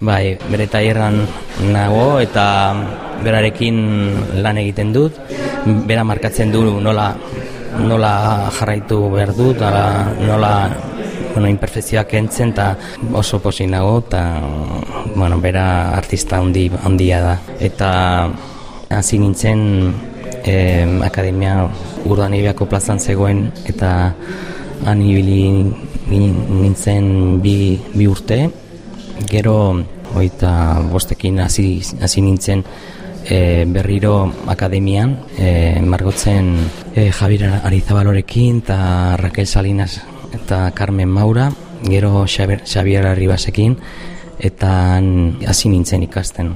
Bai, bere taierran nago eta berarekin lan egiten dut. Bera markatzen du nola nola jarraitu behar dut, nola bueno, imperfezioak entzen eta oso posi nago eta bueno, bera artista handi, handia da. Eta hasi nintzen eh, akademia urdan plazan zegoen eta han ibili nintzen bi, bi urte. Gero oita bostekin hasi, hasi nintzen e, berriro akademian e, margotzen e, Javier Arizabalorekin eta Raquel Salinas eta Carmen Maura, gero Xabier Arribasekin, eta hasi nintzen ikasten.